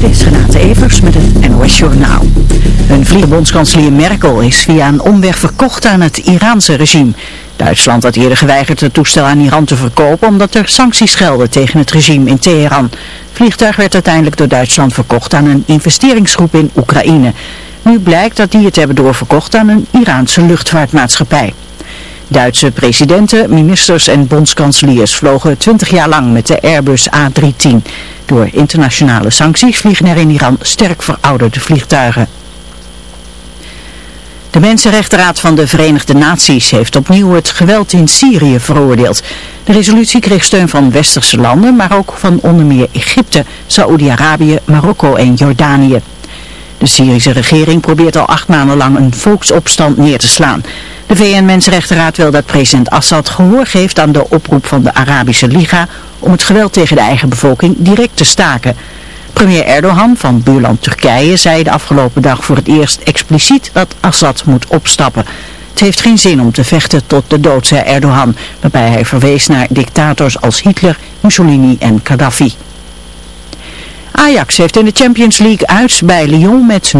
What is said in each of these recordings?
Dit is Renate Evers met het NOS Journaal. Een vliegbondskanselier Merkel is via een omweg verkocht aan het Iraanse regime. Duitsland had eerder geweigerd het toestel aan Iran te verkopen omdat er sancties gelden tegen het regime in Teheran. Het vliegtuig werd uiteindelijk door Duitsland verkocht aan een investeringsgroep in Oekraïne. Nu blijkt dat die het hebben doorverkocht aan een Iraanse luchtvaartmaatschappij. Duitse presidenten, ministers en bondskanseliers vlogen 20 jaar lang met de Airbus A310. Door internationale sancties vliegen er in Iran sterk verouderde vliegtuigen. De Mensenrechtenraad van de Verenigde Naties heeft opnieuw het geweld in Syrië veroordeeld. De resolutie kreeg steun van westerse landen, maar ook van onder meer Egypte, Saoedi-Arabië, Marokko en Jordanië. De Syrische regering probeert al acht maanden lang een volksopstand neer te slaan. De VN-Mensenrechtenraad wil dat president Assad gehoor geeft aan de oproep van de Arabische Liga om het geweld tegen de eigen bevolking direct te staken. Premier Erdogan van buurland Turkije zei de afgelopen dag voor het eerst expliciet dat Assad moet opstappen. Het heeft geen zin om te vechten tot de dood, zei Erdogan, waarbij hij verwees naar dictators als Hitler, Mussolini en Gaddafi. Ajax heeft in de Champions League uit bij Lyon met 0-0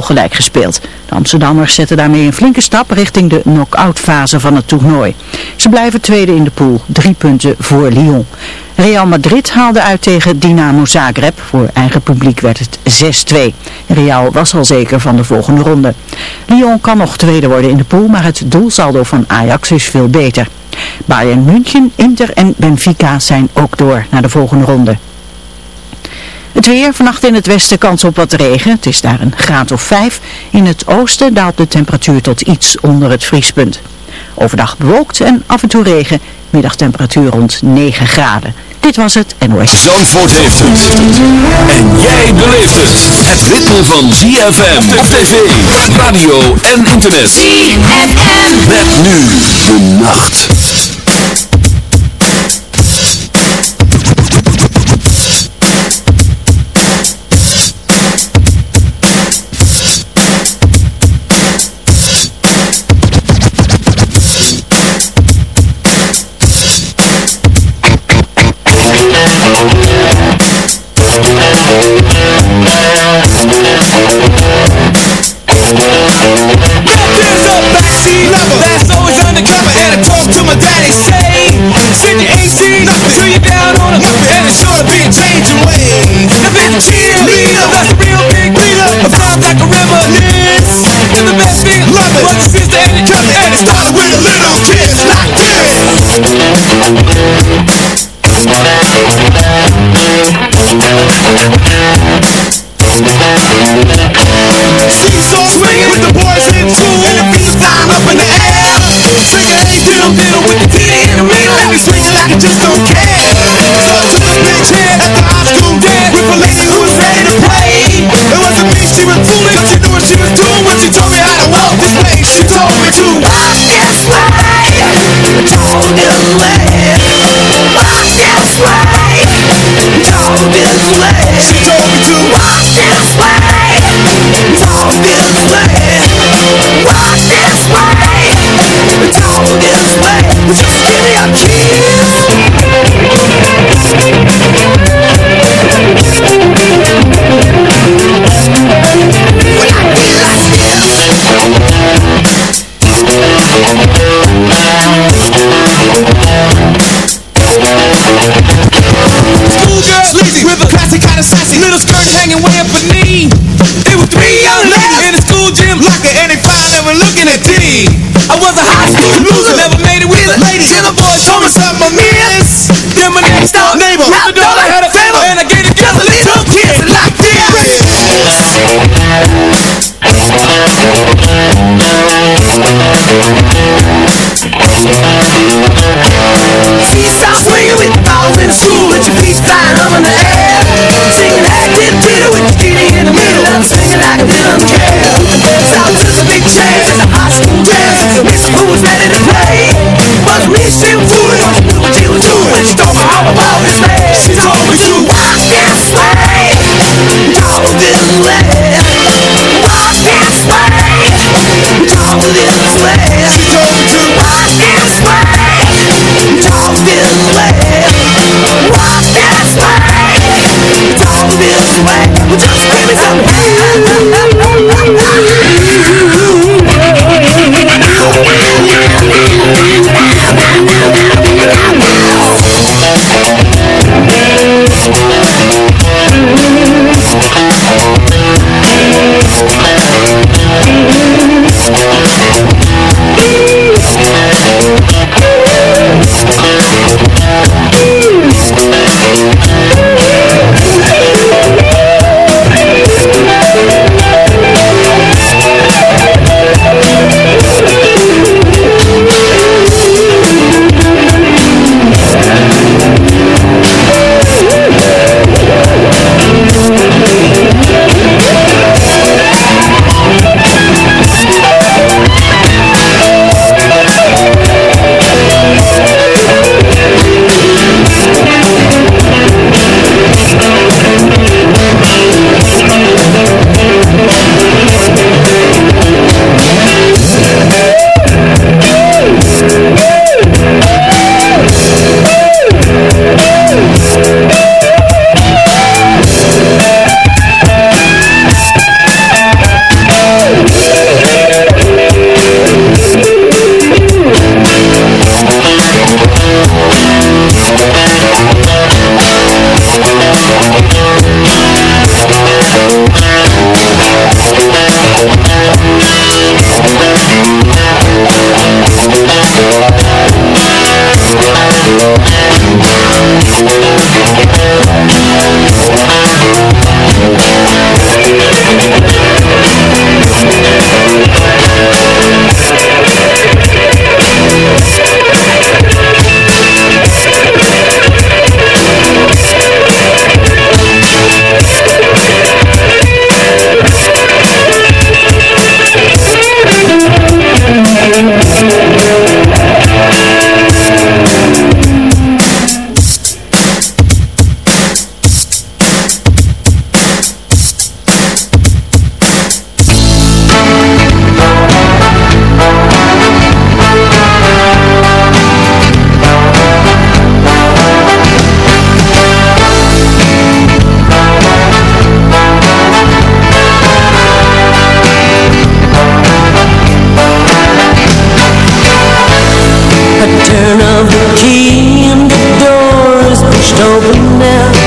gelijk gespeeld. De Amsterdammers zetten daarmee een flinke stap richting de knock-out fase van het toernooi. Ze blijven tweede in de pool, drie punten voor Lyon. Real Madrid haalde uit tegen Dynamo Zagreb. Voor eigen publiek werd het 6-2. Real was al zeker van de volgende ronde. Lyon kan nog tweede worden in de pool, maar het doelsaldo van Ajax is veel beter. Bayern München, Inter en Benfica zijn ook door naar de volgende ronde. Het weer, vannacht in het westen kans op wat regen. Het is daar een graad of 5. In het oosten daalt de temperatuur tot iets onder het vriespunt. Overdag bewolkt en af en toe regen. Middagtemperatuur rond 9 graden. Dit was het NOS. Zandvoort heeft het. En jij beleeft het. Het ritme van ZFM op tv, radio en internet. ZFM. Met nu de nacht. She sheets and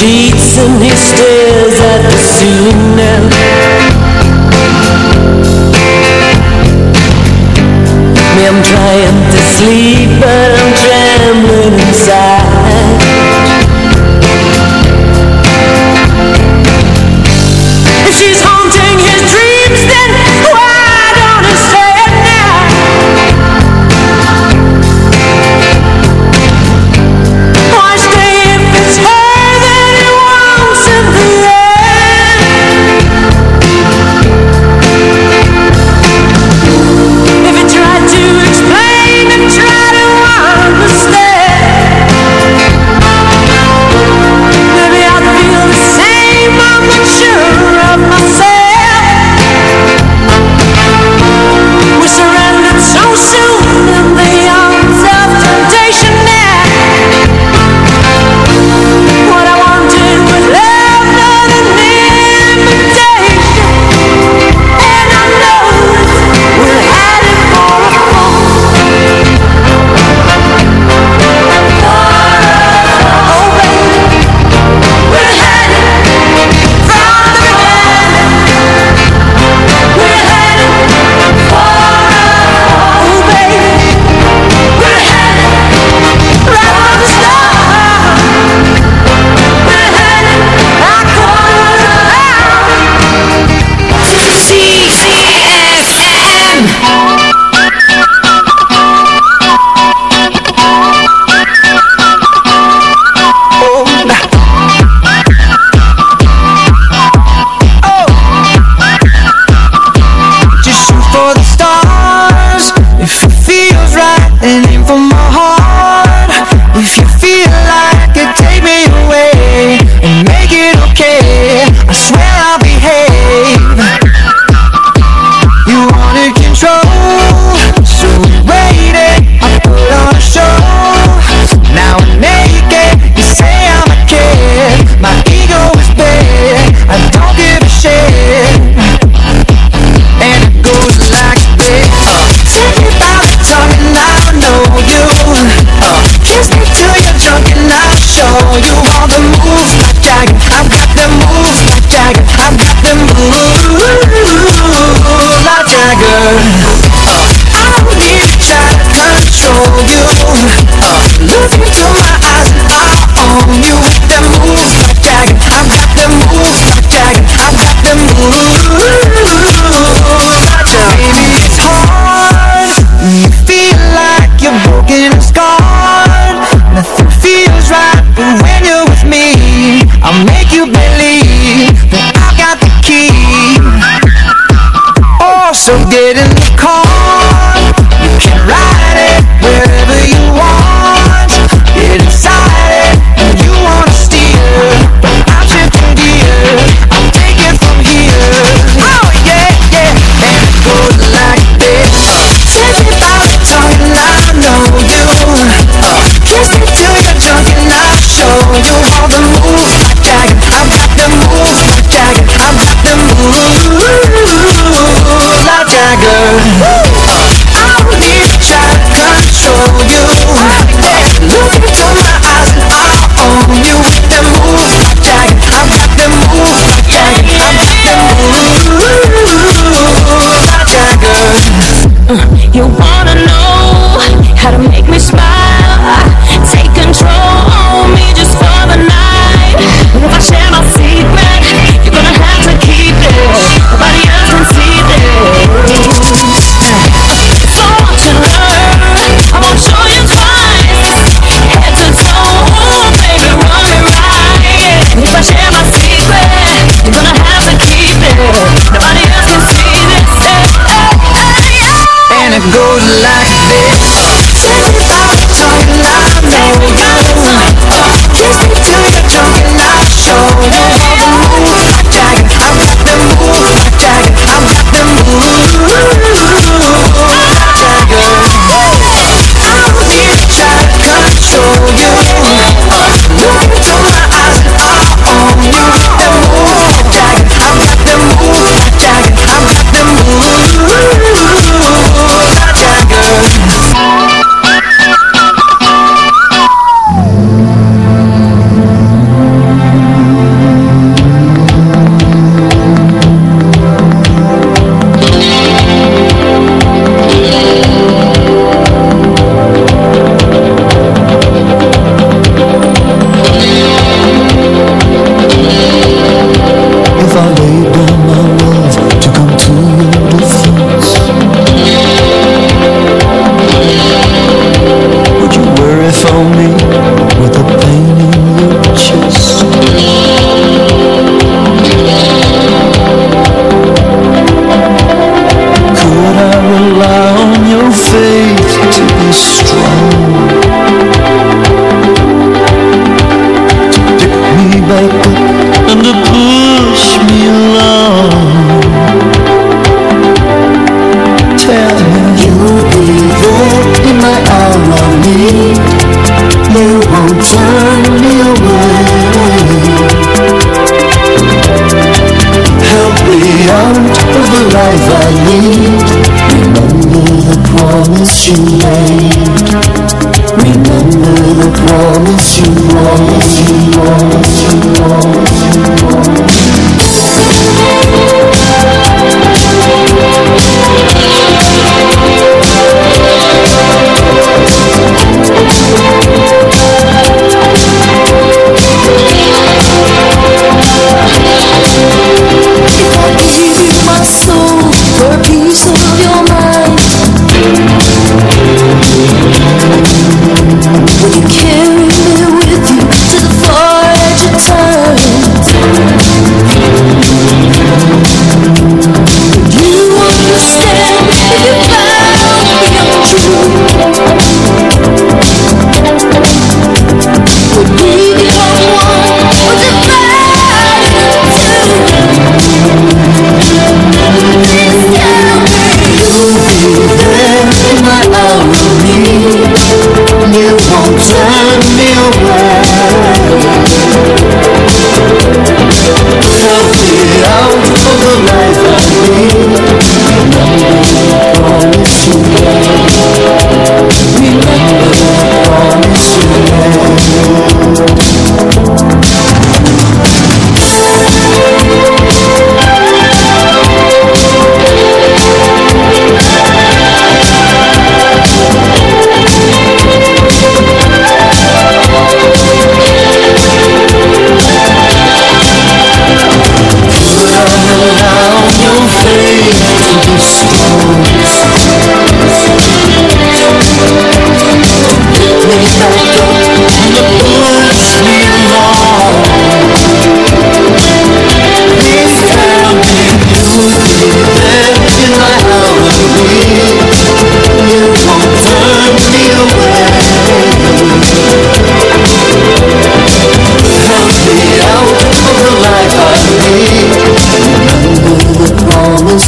he stares at the ceiling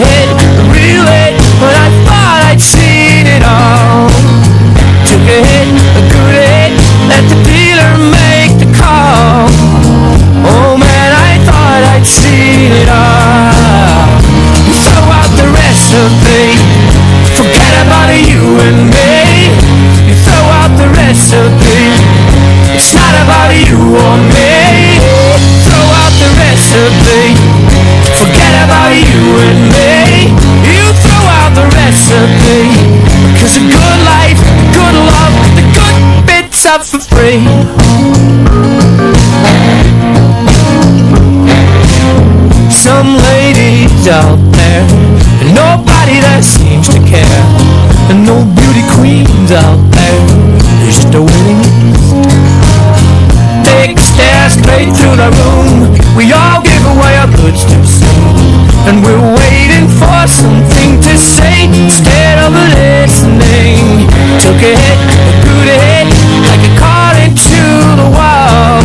A real hit, but I thought I'd seen it all. Took a hit, a good hit, let the dealer are for free. Some ladies out there And nobody that seems to care. And no beauty queens out there there's Just a waiting list. Take a stare straight through the room. We all give away our goods too soon. And we're waiting for something to say Instead of listening. Took a hit, a good hit Like a car into the wall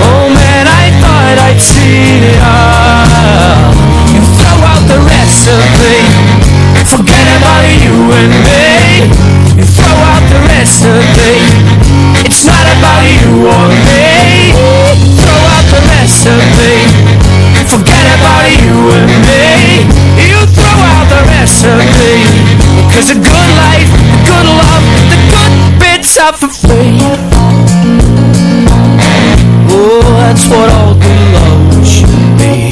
Oh man, I thought I'd seen it all. You throw out the recipe, forget about you and me. You throw out the recipe, it's not about you or me. Throw out the recipe, forget about you and me. You throw out the recipe, cause a good life, a good good are for free. Oh, that's what all good love should be.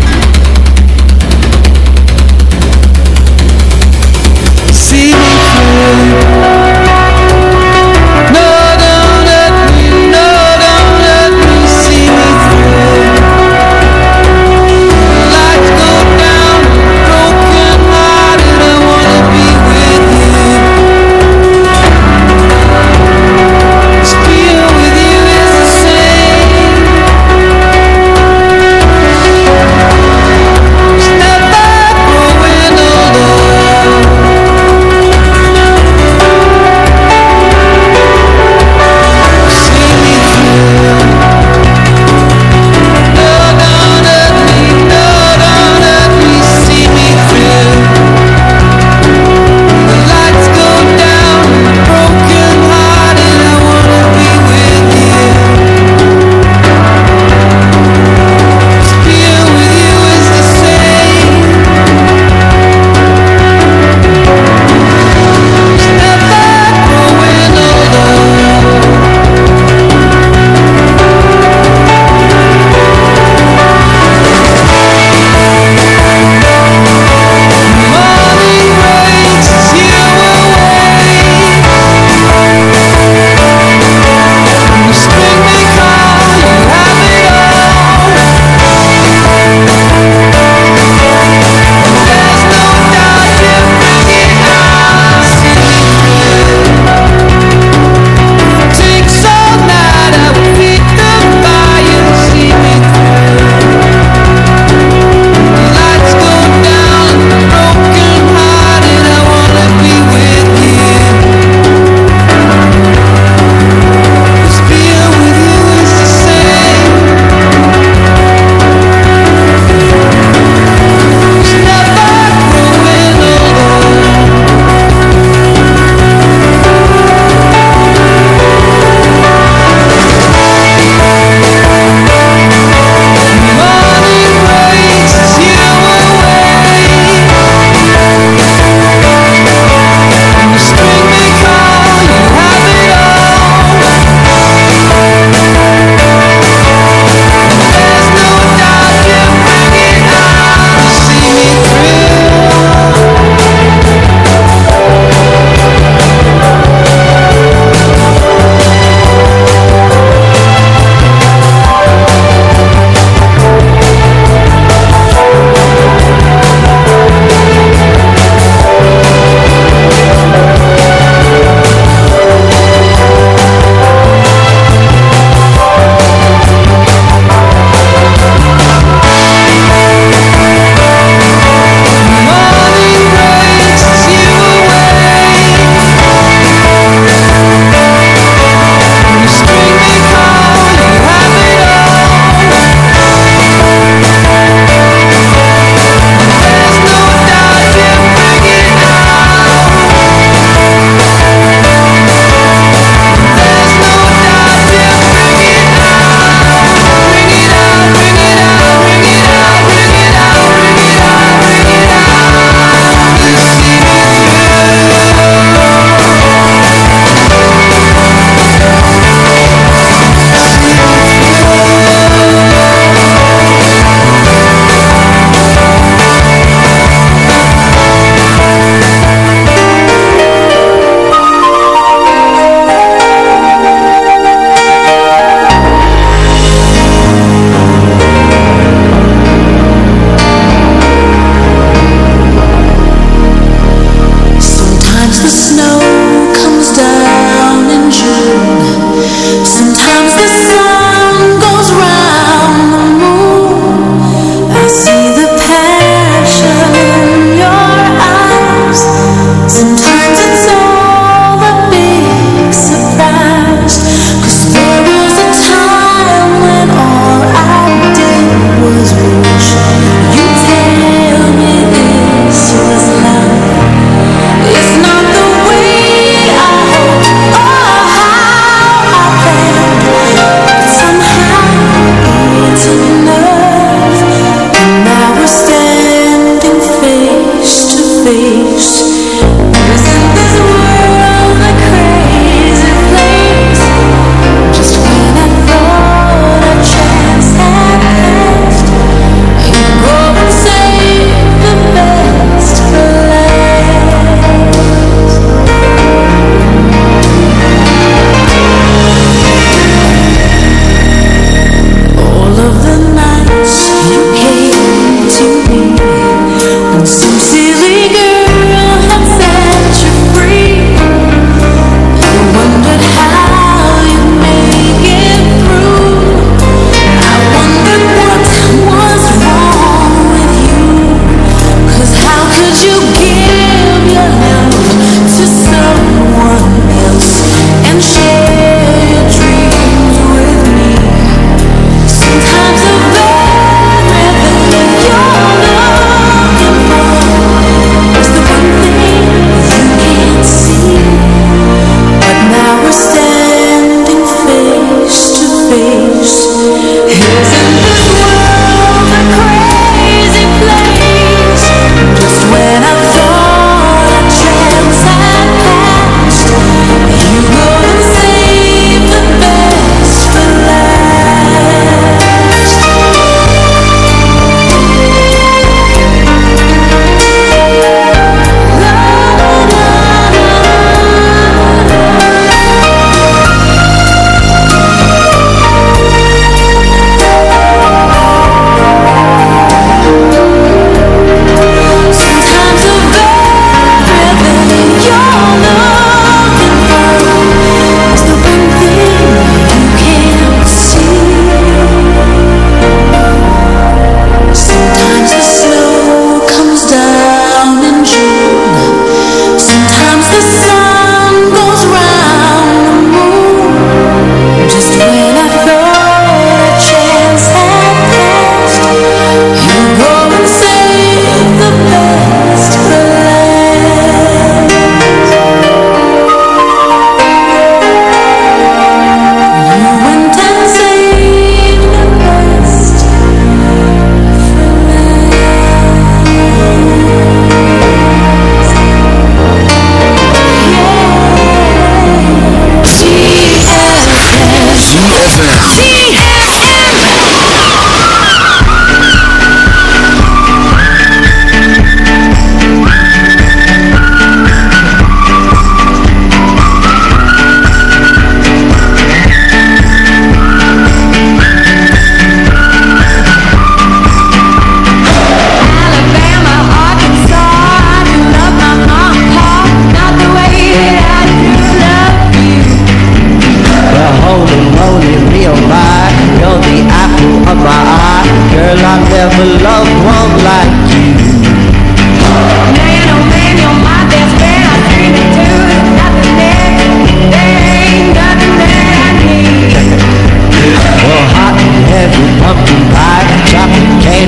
Through. No,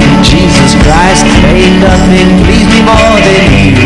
in Jesus Christ. ain't nothing please me more than you.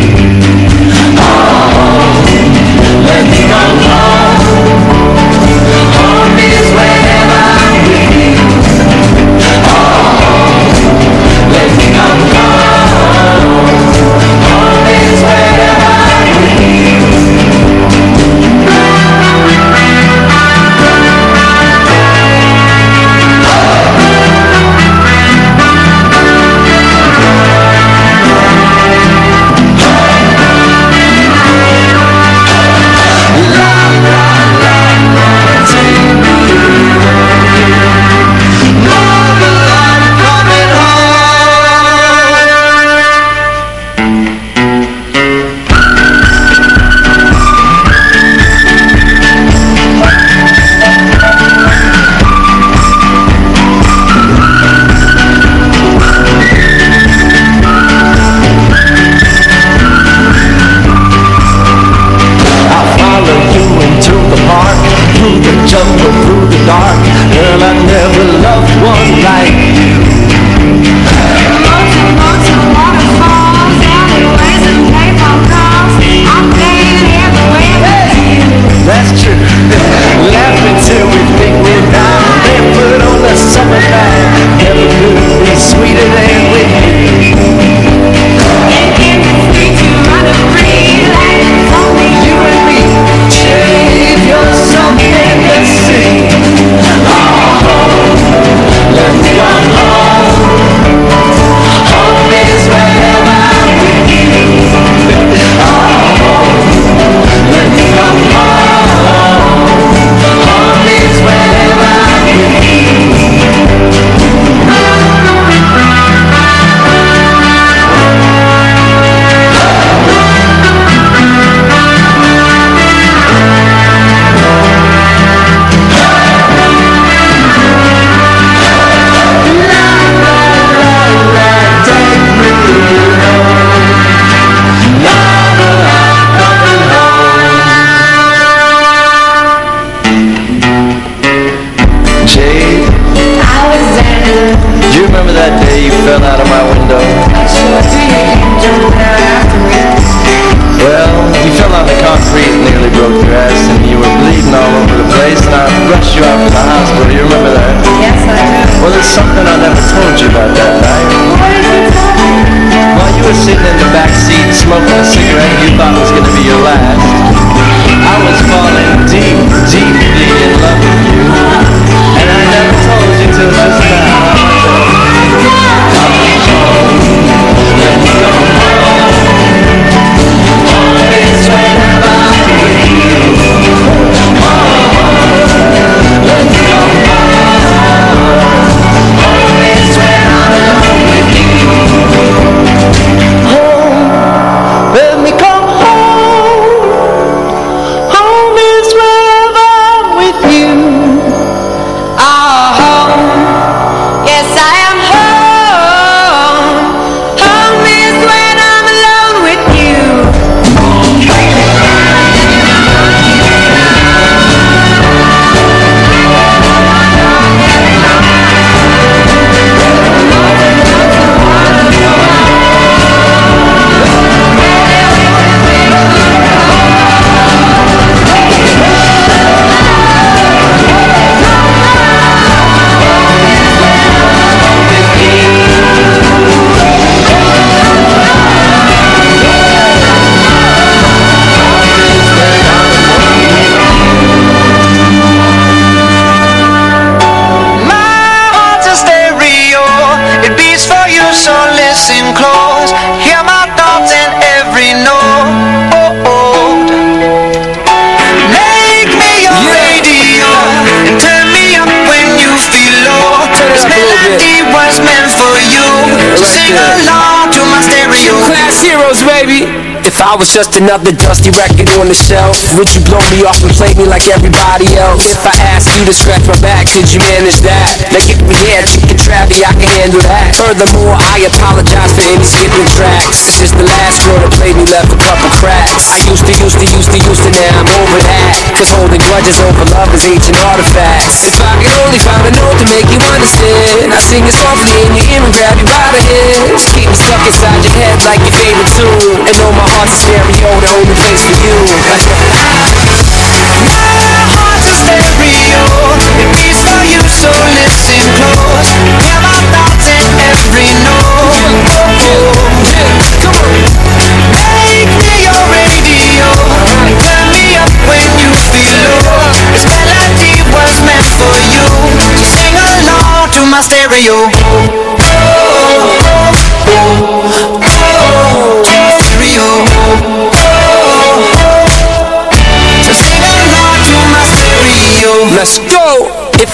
I was just another dusty record on the shelf. Would you blow me off and play me like everybody else? If I asked you to scratch my back, could you manage that? Now give me here, chicken Travie, I can handle that. Furthermore, I apologize for any skipping tracks. Since the last girl that played me left a couple cracks. I used to, used to, used to, used to, now I'm over that. Cause holding grudges over love is ancient artifacts. If I could only find a note to make you understand I sing it softly in your ear and grab you by the hands Keep me stuck inside your head like your favorite tune. And know my heart's stereo, the only place for you. My heart's a stereo It beats for you, so listen close Hear my thoughts in every note Make me your radio Turn me up when you feel low This melody was meant for you So sing along to my stereo Let's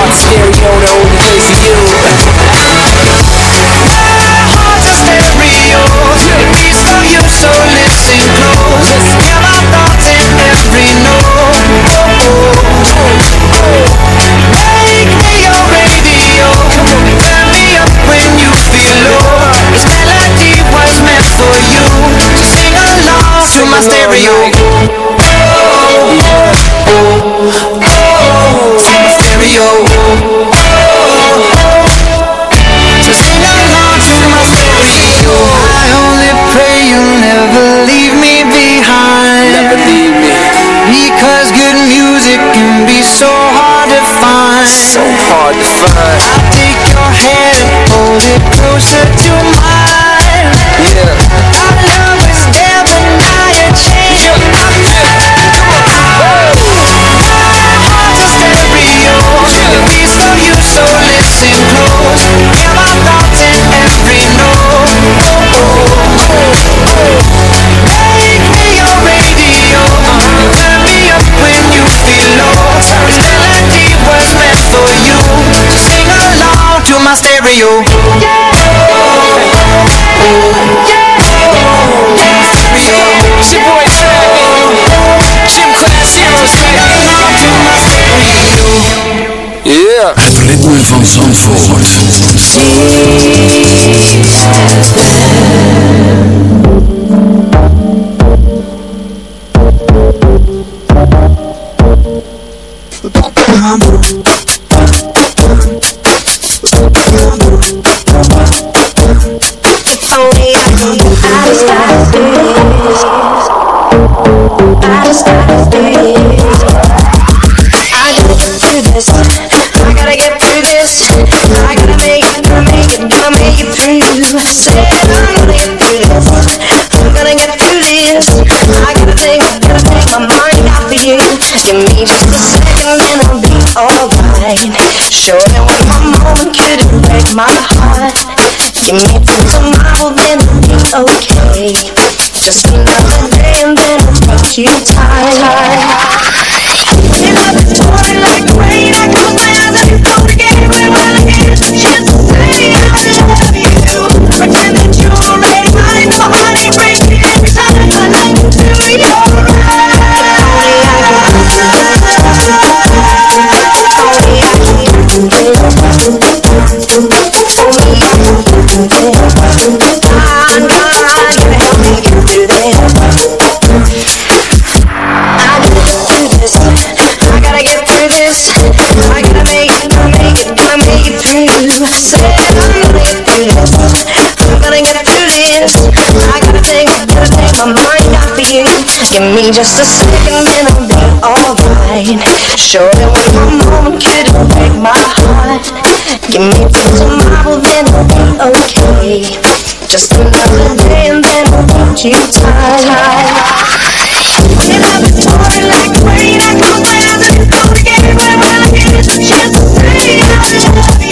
heart's a stereo, the only place for you. My heart's a stereo It beats for you, so listen close. Hear my thoughts in every note. Make me your radio. Turn me up when you feel low. This melody was meant for you So sing along to my stereo. Oh, oh, oh, stereo So hard to find. I'll take your hand and hold it closer to mine my stereo. It's your boy Travis Gym Class Heroes Yeah. Het ritme van Zandvoort. Only I'll me just a second and I'll be alright. Sure that one more moment couldn't break my heart. Give me till tomorrow, then I'll be okay. Just another day and then I'll hold you tight. If I've been pouring like rain, I go down and it's gonna get right when I get the chance to say I love you.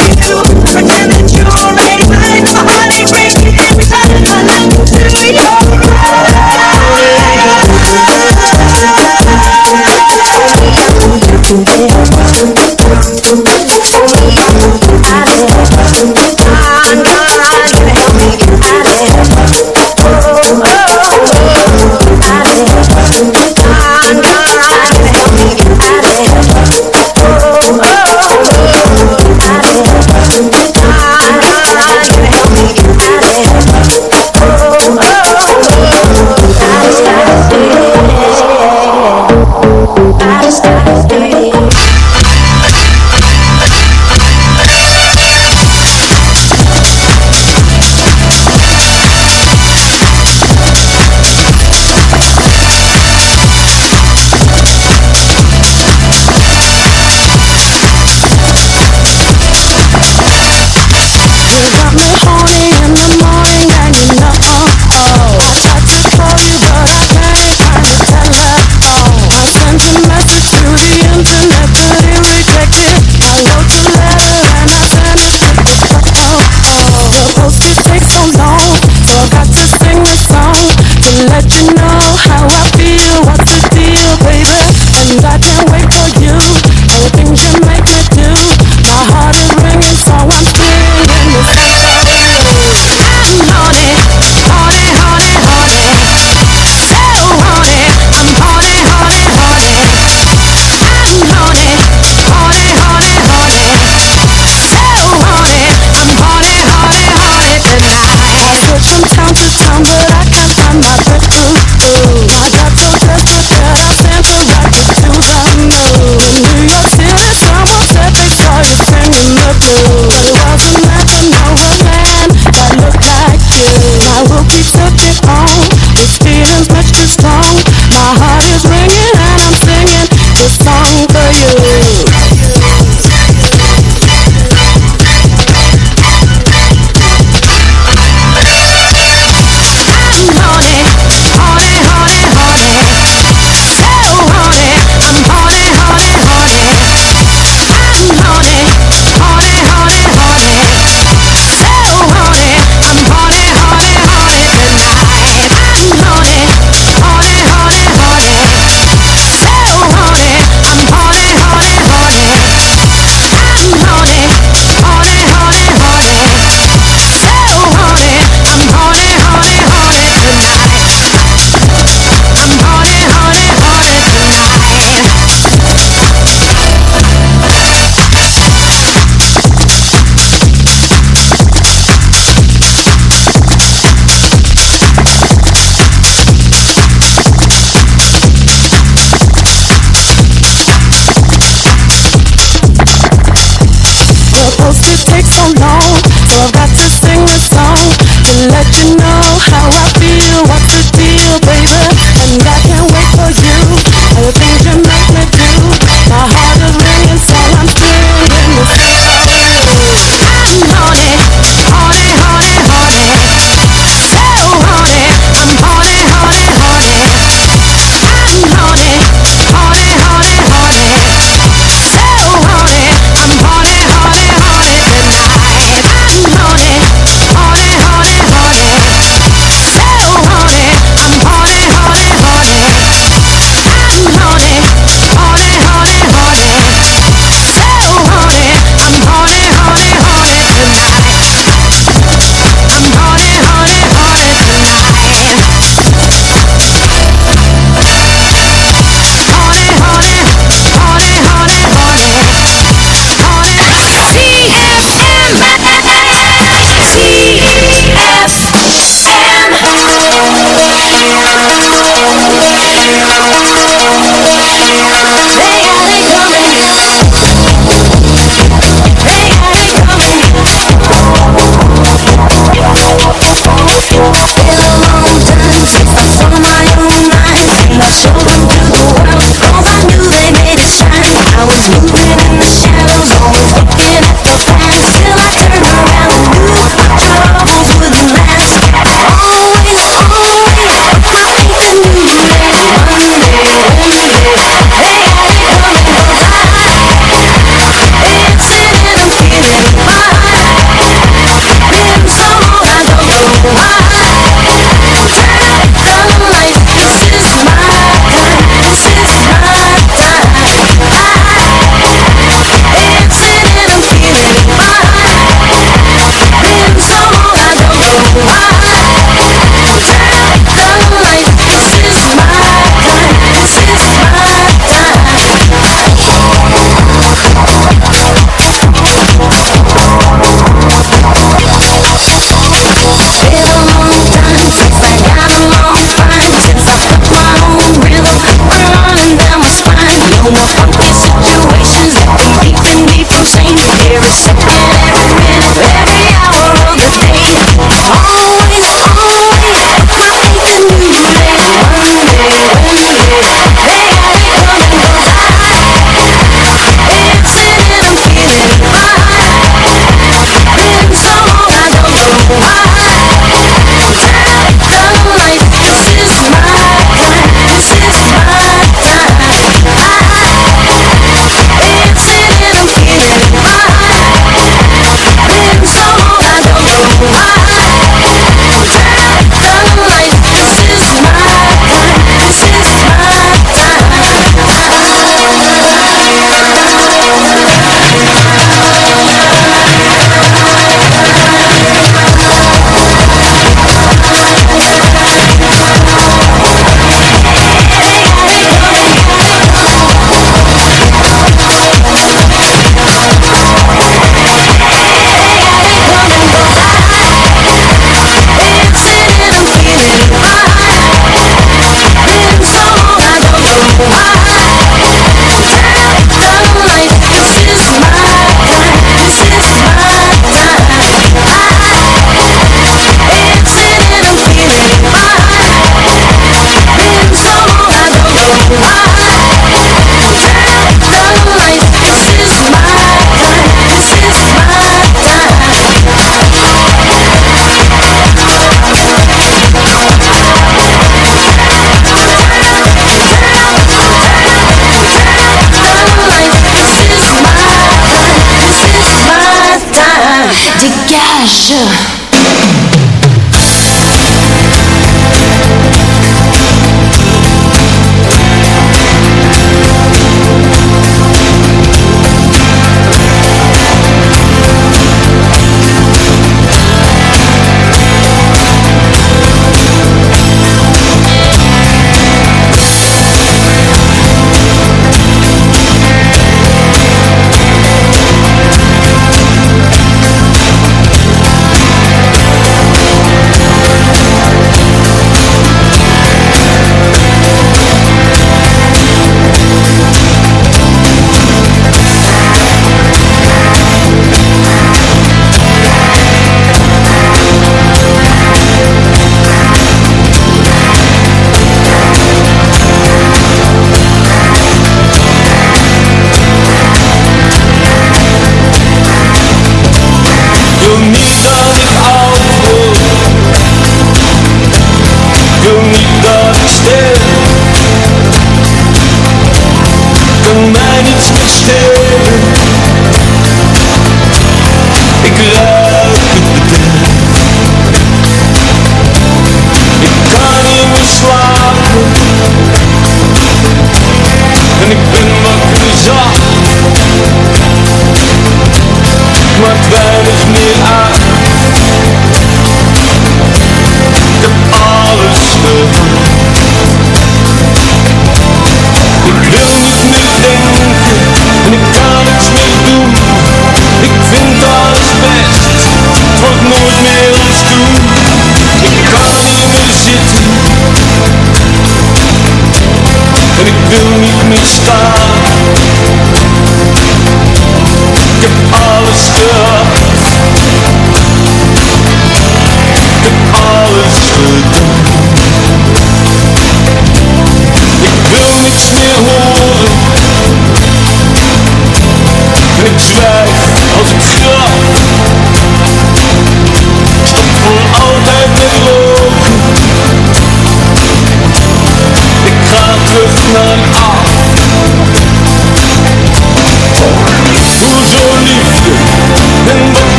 Eyes.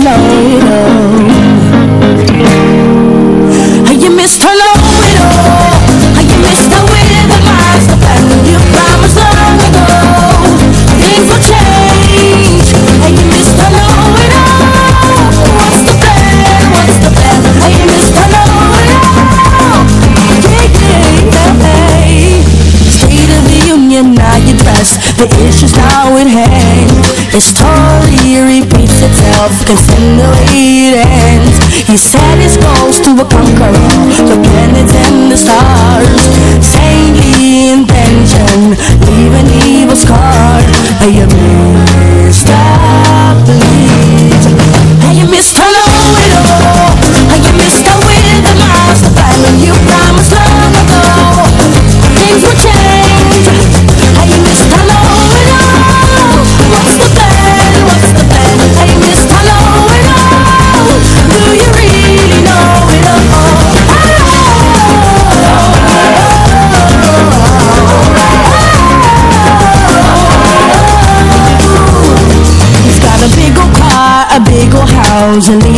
alone. African ends. He set his goals to conquer all The planets and the stars Saintly intention Leave an evil scar Are you Mr. Bleach? Are you Mr. thousand